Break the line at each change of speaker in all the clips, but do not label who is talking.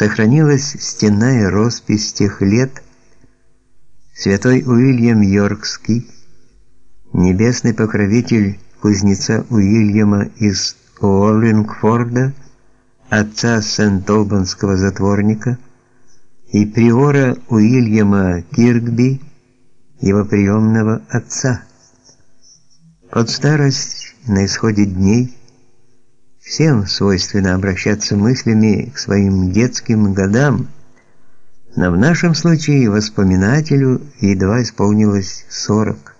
сохранилась стенная роспись тех лет. Святой Уильям Йоркский, небесный покровитель кузнеца Уильяма из Уоллингфорда, отца Сент-Олбанского затворника, и приора Уильяма Киркби, его приемного отца. Под старость на исходе дней всем свойственно обращаться мыслями к своим детским годам, но в нашем случае воспоминателю едва исполнилось 40.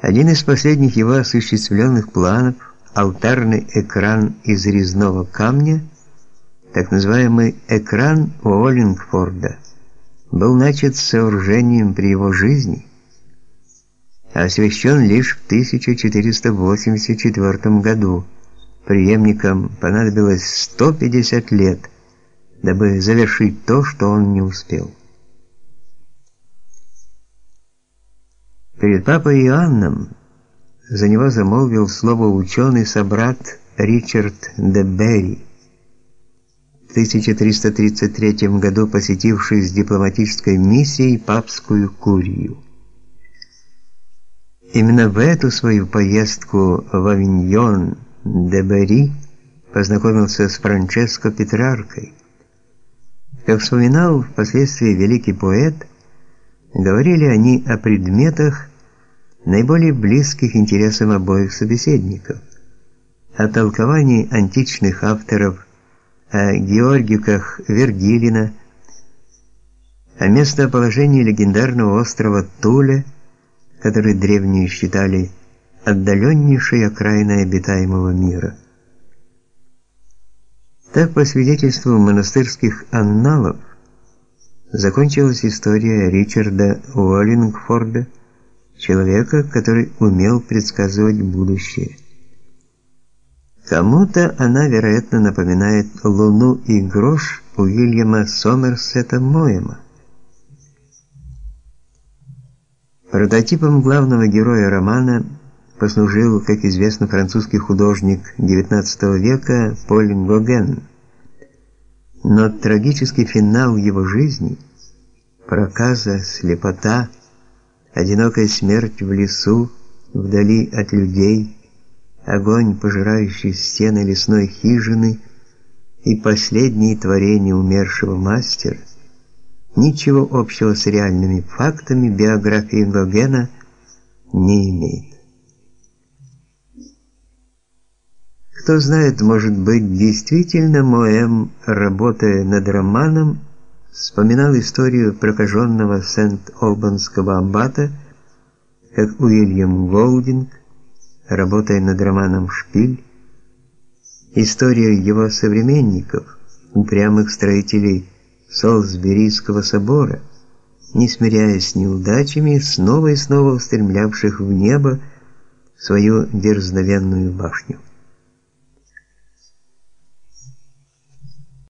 Один из последних его осуществленных планов алтарный экран из резного камня, так называемый экран Уоллингфорда, был начат сооружением при его жизни освящен лишь в 1484 году. Преемникам понадобилось 150 лет, дабы завершить то, что он не успел. Перед папой Иоанном за него замолвил слово ученый-собрат Ричард де Берри, в 1333 году посетивший с дипломатической миссией папскую курию. Именно в эту свою поездку в Авиньон де Бери познакомился с Франческо Петраркой. Как вспоминал впоследствии великий поэт, говорили они о предметах, наиболее близких интересам обоих собеседников, о толковании античных авторов, о Георгиках Вергилина, о местоположении легендарного острова Туле, который древние считали отдаленнейшей окраиной обитаемого мира. Так, по свидетельству монастырских анналов, закончилась история Ричарда Уоллингфорда, человека, который умел предсказывать будущее. Кому-то она, вероятно, напоминает Луну и грош Уильяма Сомерсета Моэма. Прототипом главного героя романа послужил, как известно, французский художник XIX века Поль Гоген. Но трагический финал его жизни, проказа, слепота, одинокая смерть в лесу, вдали от людей, огонь, пожирающий стены лесной хижины и последние творения умершего мастера, ничего общего с реальными фактами биографии Гогена не имеет. Кто знает, может быть, действительно Моэм, работая над романом, вспоминал историю прокаженного Сент-Олбанского аббата, как Уильям Голдинг, работая над романом «Шпиль», историю его современников, упрямых строителей Солсберийского собора, не смиряясь с неудачами, снова и снова устремлявших в небо свою дерзновенную башню.